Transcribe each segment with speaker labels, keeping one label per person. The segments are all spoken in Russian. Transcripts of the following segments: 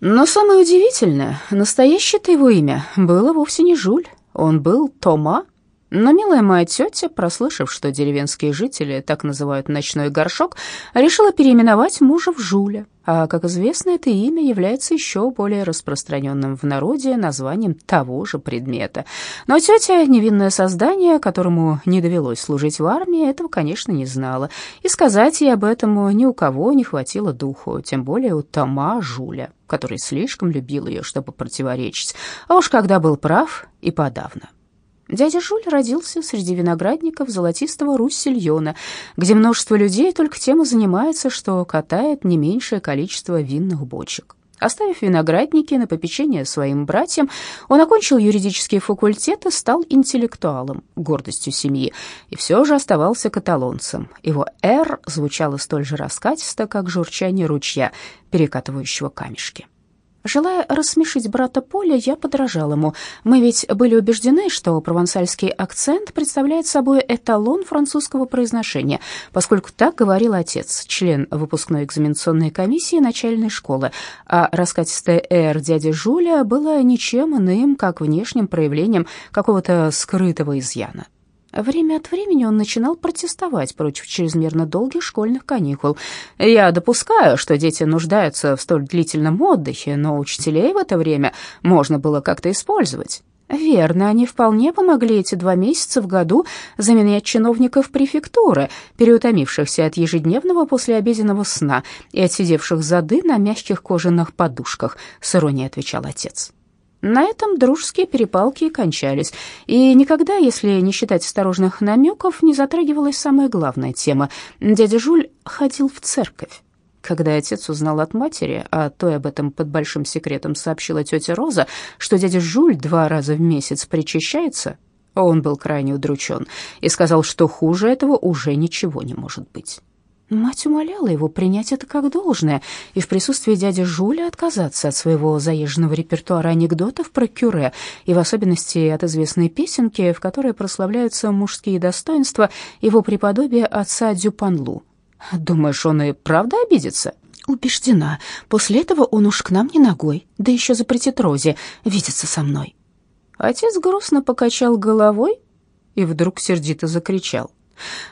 Speaker 1: Но самое удивительное, настоящее-то его имя было вовсе не Жуль, он был Тома. Но милая моя тетя, прослышав, что деревенские жители так называют ночной горшок, решила переименовать мужа в Жуля. А, как известно, это имя является еще более распространенным в народе названием того же предмета. Но тетя, невинное создание, которому не довелось служить в армии, этого, конечно, не знала. И сказать ей об этом ни у кого не хватило духу, тем более у Тома Жуля, который слишком любил ее, чтобы противоречить. А уж когда был прав, и подавно. Дядя Жуль родился среди виноградников золотистого Руссельона, где множество людей только тем и занимается, что катает не меньшее количество винных бочек. Оставив виноградники на попечение своим братьям, он окончил юридический факультет и стал интеллектуалом, гордостью семьи, и все же оставался каталонцем. Его «р» звучало столь же раскатисто, как журчание ручья, перекатывающего камешки. Желая рассмешить брата Поля, я подражал ему. Мы ведь были убеждены, что провансальский акцент представляет собой эталон французского произношения, поскольку так говорил отец, член выпускной экзаменационной комиссии начальной школы, а раскатистое «р» дяди Жуля было ничем иным, как внешним проявлением какого-то скрытого изъяна. Время от времени он начинал протестовать против чрезмерно долгих школьных каникул. «Я допускаю, что дети нуждаются в столь длительном отдыхе, но учителей в это время можно было как-то использовать». Верно, они вполне помогли эти два месяца в году заменять чиновников префектуры, переутомившихся от ежедневного послеобеденного сна и отсидевших зады на мягких кожаных подушках, с иронией отвечал отец. На этом дружеские перепалки кончались, и никогда, если не считать осторожных намеков, не затрагивалась самая главная тема. Дядя Жуль ходил в церковь. Когда отец узнал от матери, а той об этом под большим секретом сообщила тетя Роза, что дядя Жуль два раза в месяц причащается, он был крайне удручен и сказал, что хуже этого уже ничего не может быть. Мать умоляла его принять это как должное и в присутствии дяди Жуля отказаться от своего заезженного репертуара анекдотов про кюре и в особенности от известной песенки, в которой прославляются мужские достоинства его преподобия отца Дюпанлу. «Думаешь, он и правда обидится?» «Убеждена. После этого он уж к нам не ногой, да еще запретит Розе видеться со мной». Отец грустно покачал головой и вдруг сердито закричал.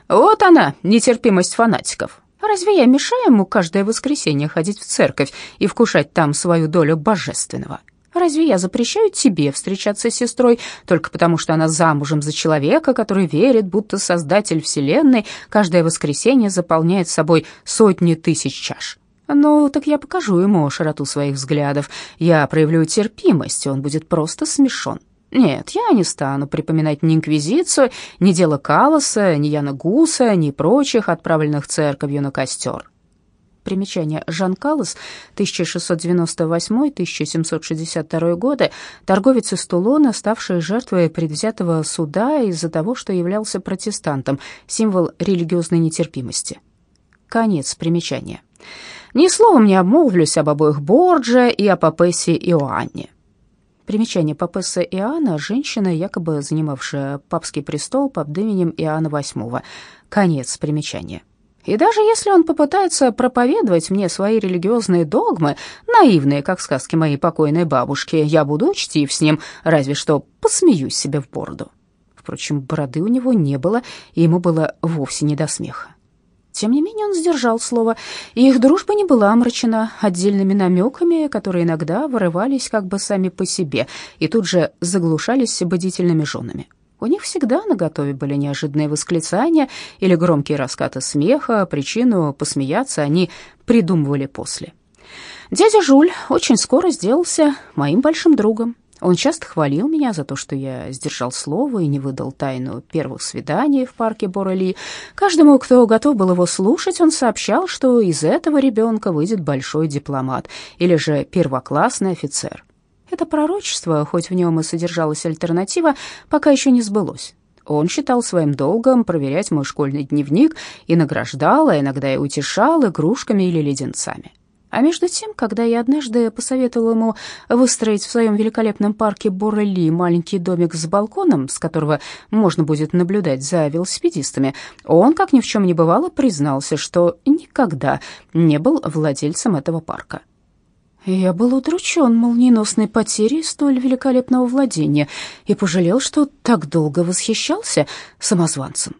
Speaker 1: Вот она, нетерпимость фанатиков. Разве я мешаю ему каждое воскресенье ходить в церковь и вкушать там свою долю божественного? Разве я запрещаю тебе встречаться с сестрой только потому, что она замужем за человека, который верит, будто Создатель Вселенной каждое воскресенье заполняет собой сотни тысяч чаш? Ну, так я покажу ему широту своих взглядов. Я проявлю терпимость, он будет просто смешон. Нет, я не стану припоминать ни Инквизицию, ни дело Калоса, ни Яна Гуса, ни прочих, отправленных церковью на костер. Примечание. Жан Калос, 1698-1762 годы, торговец из Тулона, ставший жертвой предвзятого суда из-за того, что являлся протестантом, символ религиозной нетерпимости. Конец примечания. Ни словом не обмолвлюсь об обоих Борджа и о Папессе Иоанне. Примечание папесса Иоанна – женщина, якобы занимавшая папский престол под именем Иоанна VIII. Конец примечания. И даже если он попытается проповедовать мне свои религиозные догмы, наивные, как сказки моей покойной бабушки, я буду учтив с ним, разве что посмеюсь себе в бороду. Впрочем, бороды у него не было, и ему было вовсе не до смеха. Тем не менее он сдержал слово, и их дружба не была омрачена отдельными намеками, которые иногда вырывались как бы сами по себе и тут же заглушались бдительными женами. У них всегда наготове были неожиданные восклицания или громкие раскаты смеха, причину посмеяться они придумывали после. Дядя Жуль очень скоро сделался моим большим другом. Он часто хвалил меня за то, что я сдержал слово и не выдал тайну первых свиданий в парке Борели. Каждому, кто готов был его слушать, он сообщал, что из этого ребенка выйдет большой дипломат или же первоклассный офицер. Это пророчество, хоть в нем и содержалась альтернатива, пока еще не сбылось. Он считал своим долгом проверять мой школьный дневник и награждал, а иногда и утешал игрушками или леденцами. А между тем, когда я однажды посоветовала ему выстроить в своем великолепном парке Боррелли маленький домик с балконом, с которого можно будет наблюдать за велосипедистами, он, как ни в чем не бывало, признался, что никогда не был владельцем этого парка. Я был удручен молниеносной потерей столь великолепного владения и пожалел, что так долго восхищался самозванцем.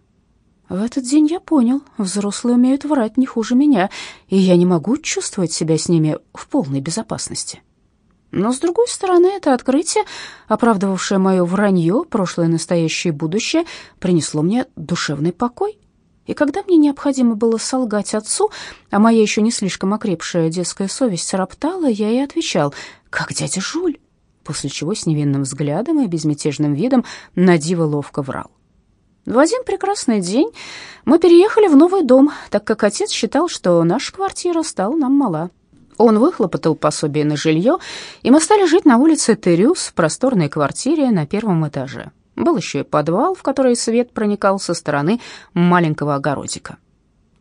Speaker 1: В этот день я понял, взрослые умеют врать не хуже меня, и я не могу чувствовать себя с ними в полной безопасности. Но, с другой стороны, это открытие, оправдывавшее мое вранье, прошлое, настоящее и будущее, принесло мне душевный покой. И когда мне необходимо было солгать отцу, а моя еще не слишком окрепшая детская совесть роптала, я и отвечал, как дядя Жуль, после чего с невинным взглядом и безмятежным видом на диво ловко врал. В один прекрасный день мы переехали в новый дом, так как отец считал, что наша квартира стала нам мала. Он выхлопотал пособие на жилье, и мы стали жить на улице Терюс в просторной квартире на первом этаже. Был еще и подвал, в который свет проникал со стороны маленького огородика.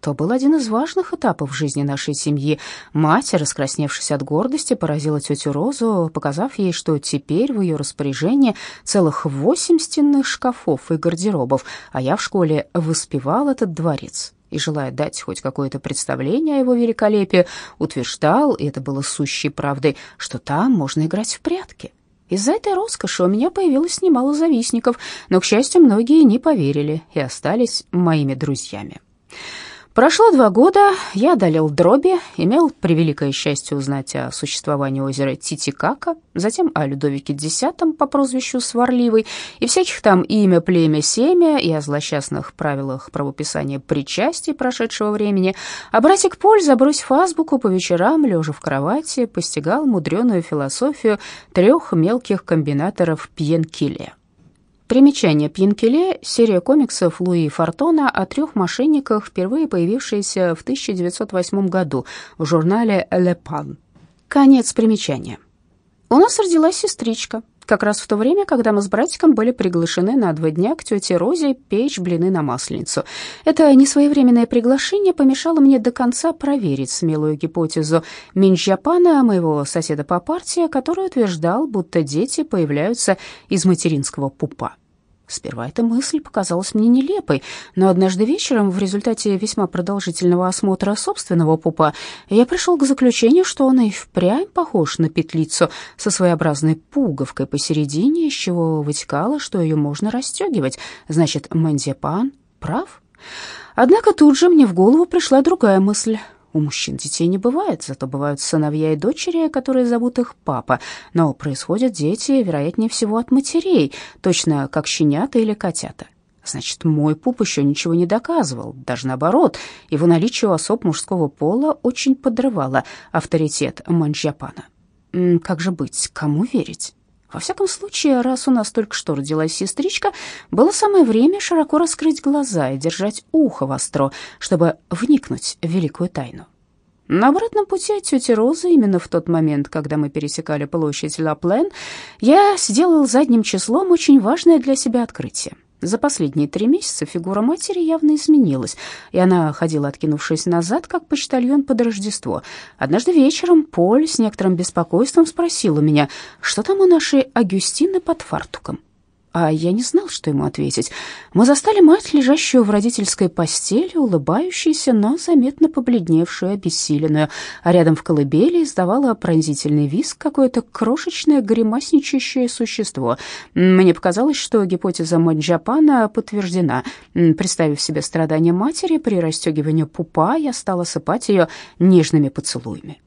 Speaker 1: То был один из важных этапов жизни нашей семьи. Мать, раскрасневшись от гордости, поразила тетю Розу, показав ей, что теперь в ее распоряжении целых восемь стенных шкафов и гардеробов, а я в школе воспевал этот дворец и, желая дать хоть какое-то представление о его великолепии, утверждал, и это было сущей правдой, что там можно играть в прятки. Из-за этой роскоши у меня появилось немало завистников, но, к счастью, многие не поверили и остались моими друзьями. Прошло два года, я одолел дроби, имел превеликое счастье узнать о существовании озера Титикака, затем о Людовике X по прозвищу Сварливый, и всяких там имя, племя, семя, и о злосчастных правилах правописания причастий прошедшего времени. А братик Поль, забросив азбуку по вечерам, лежа в кровати, постигал мудреную философию трех мелких комбинаторов Пьенкиле. Примечание Пьянкеле – серия комиксов Луи Фортона о трех мошенниках, впервые появившаяся в 1908 году в журнале «Le Pan». Конец примечания. У нас родилась сестричка, как раз в то время, когда мы с братиком были приглашены на два дня к тете Розе печь блины на масленицу. Это несвоевременное приглашение помешало мне до конца проверить смелую гипотезу Минджапана, моего соседа по партии, который утверждал, будто дети появляются из материнского пупа. Сперва эта мысль показалась мне нелепой, но однажды вечером, в результате весьма продолжительного осмотра собственного пупа, я пришел к заключению, что он и впрямь похож на петлицу со своеобразной пуговкой посередине, из чего вытекало, что ее можно расстегивать. Значит, Мандиапан прав? Однако тут же мне в голову пришла другая мысль. У мужчин детей не бывает, зато бывают сыновья и дочери, которые зовут их папа. Но происходят дети, вероятнее всего, от матерей, точно как щенята или котята. Значит, мой пуп еще ничего не доказывал, даже наоборот. Его наличие у особ мужского пола очень подрывало авторитет Манджапана. Как же быть, кому верить? Во всяком случае, раз у нас только что родилась сестричка, было самое время широко раскрыть глаза и держать ухо востро, чтобы вникнуть в великую тайну. На обратном пути от тети Розы, именно в тот момент, когда мы пересекали площадь Ла-Плен, я сделал задним числом очень важное для себя открытие. За последние три месяца фигура матери явно изменилась, и она ходила, откинувшись назад, как почтальон под Рождество. Однажды вечером Поль с некоторым беспокойством спросил у меня, что там у нашей Агюстины под фартуком а я не знал, что ему ответить. Мы застали мать, лежащую в родительской постели, улыбающуюся, но заметно побледневшую, обессиленную, а рядом в колыбели издавало пронзительный визг какое-то крошечное гримасничающее существо. Мне показалось, что гипотеза Монджапана подтверждена. Представив себе страдания матери при расстегивании пупа, я стала сыпать ее нежными поцелуями.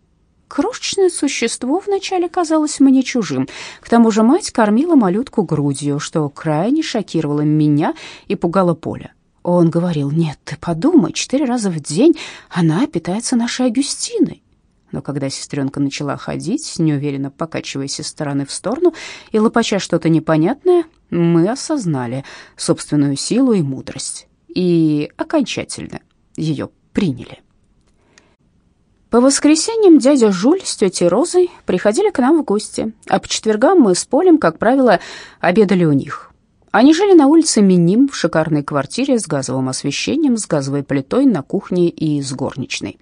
Speaker 1: Крошечное существо вначале казалось мне чужим. К тому же мать кормила малютку грудью, что крайне шокировало меня и пугало Поля. Он говорил, «Нет, ты подумай, четыре раза в день она питается нашей Агюстиной». Но когда сестренка начала ходить, неуверенно покачиваясь из стороны в сторону и лопача что-то непонятное, мы осознали собственную силу и мудрость и окончательно ее приняли. По воскресеньям дядя Жуль с тетей Розой приходили к нам в гости, а по четвергам мы с Полем, как правило, обедали у них. Они жили на улице Миним в шикарной квартире с газовым освещением, с газовой плитой на кухне и с горничной.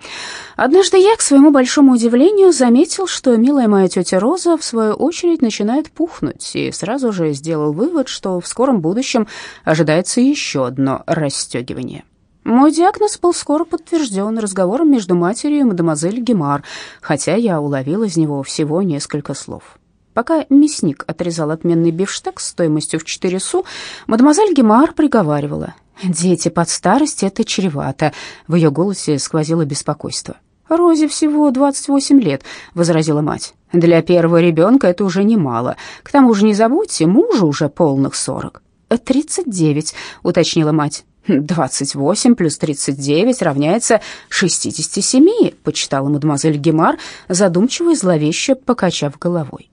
Speaker 1: Однажды я, к своему большому удивлению, заметил, что милая моя тетя Роза, в свою очередь, начинает пухнуть, и сразу же сделал вывод, что в скором будущем ожидается еще одно расстегивание. Мой диагноз был скоро подтвержден разговором между матерью и мадемуазель Гемар, хотя я уловил из него всего несколько слов. Пока мясник отрезал отменный бифштекс стоимостью в 4 су, мадемуазель Гемар приговаривала. «Дети под старость — это чревато». В ее голосе сквозило беспокойство. «Розе всего 28 лет», — возразила мать. «Для первого ребенка это уже немало. К тому же не забудьте, мужу уже полных 40». «39», — уточнила мать. «Двадцать восемь плюс тридцать девять равняется шестидесяти семи», — почитала мадемуазель Гемар, задумчиво и зловеще покачав головой.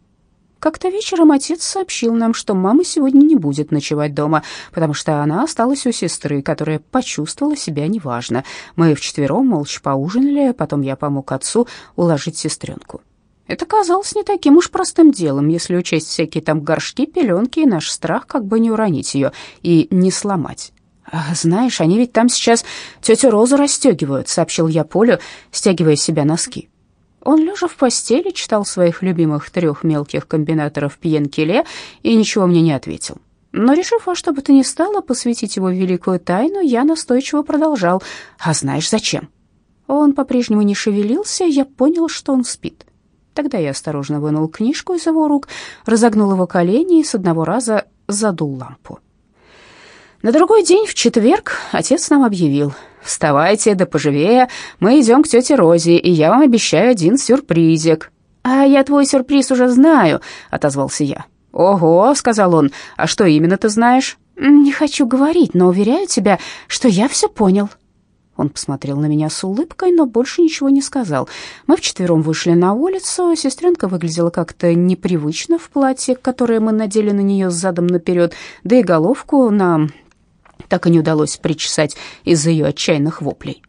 Speaker 1: Как-то вечером отец сообщил нам, что мама сегодня не будет ночевать дома, потому что она осталась у сестры, которая почувствовала себя неважно. Мы вчетвером молча поужинали, потом я помог отцу уложить сестренку. Это казалось не таким уж простым делом, если учесть всякие там горшки, пеленки и наш страх, как бы не уронить ее и не сломать. «Знаешь, они ведь там сейчас тетю Розу расстегивают», — сообщил я Полю, стягивая с себя носки. Он, лежа в постели, читал своих любимых трех мелких комбинаторов Пьенкеле и ничего мне не ответил. Но, решив во что бы то ни стало посвятить его великую тайну, я настойчиво продолжал. «А знаешь, зачем?» Он по-прежнему не шевелился, я понял, что он спит. Тогда я осторожно вынул книжку из его рук, разогнул его колени и с одного раза задул лампу. На другой день, в четверг, отец нам объявил. «Вставайте, да поживее, мы идем к тете Розе, и я вам обещаю один сюрпризик». «А я твой сюрприз уже знаю», — отозвался я. «Ого», — сказал он, — «а что именно ты знаешь?» «Не хочу говорить, но уверяю тебя, что я все понял». Он посмотрел на меня с улыбкой, но больше ничего не сказал. Мы вчетвером вышли на улицу. Сестренка выглядела как-то непривычно в платье, которое мы надели на нее задом наперед, да и головку нам так и не удалось причесать из-за ее отчаянных воплей.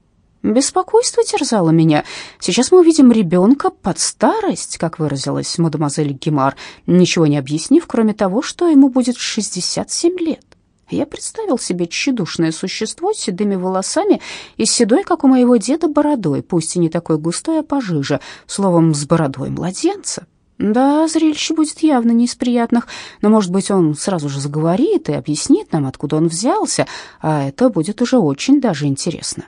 Speaker 1: Беспокойство терзало меня. Сейчас мы увидим ребенка под старость, как выразилась мадемуазель Гемар, ничего не объяснив, кроме того, что ему будет 67 лет. Я представил себе тщедушное существо с седыми волосами и седой, как у моего деда, бородой, пусть и не такой густой, а пожиже, словом, с бородой младенца. Да, зрелище будет явно не из приятных, но, может быть, он сразу же заговорит и объяснит нам, откуда он взялся, а это будет уже очень даже интересно.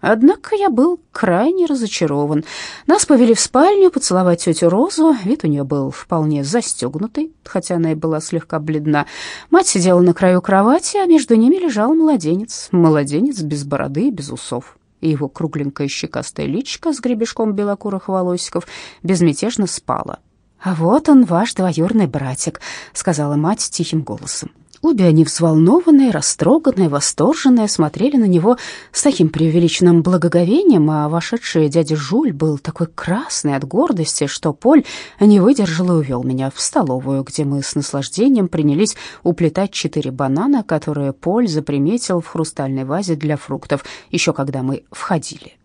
Speaker 1: Однако я был крайне разочарован. Нас повели в спальню поцеловать тетю Розу. Вид у нее был вполне застегнутый, хотя она и была слегка бледна. Мать сидела на краю кровати, а между ними лежал младенец. Младенец без бороды и без усов. И его кругленькая щекастая личка с гребешком белокурых волосиков безмятежно спала. «А вот он, ваш двоюрный братик», — сказала мать тихим голосом. Обе они взволнованные, растроганные, восторженные, смотрели на него с таким преувеличенным благоговением, а вошедший дядя Жуль был такой красный от гордости, что Поль не выдержал и увел меня в столовую, где мы с наслаждением принялись уплетать четыре банана, которые Поль заприметил в хрустальной вазе для фруктов, еще когда мы входили.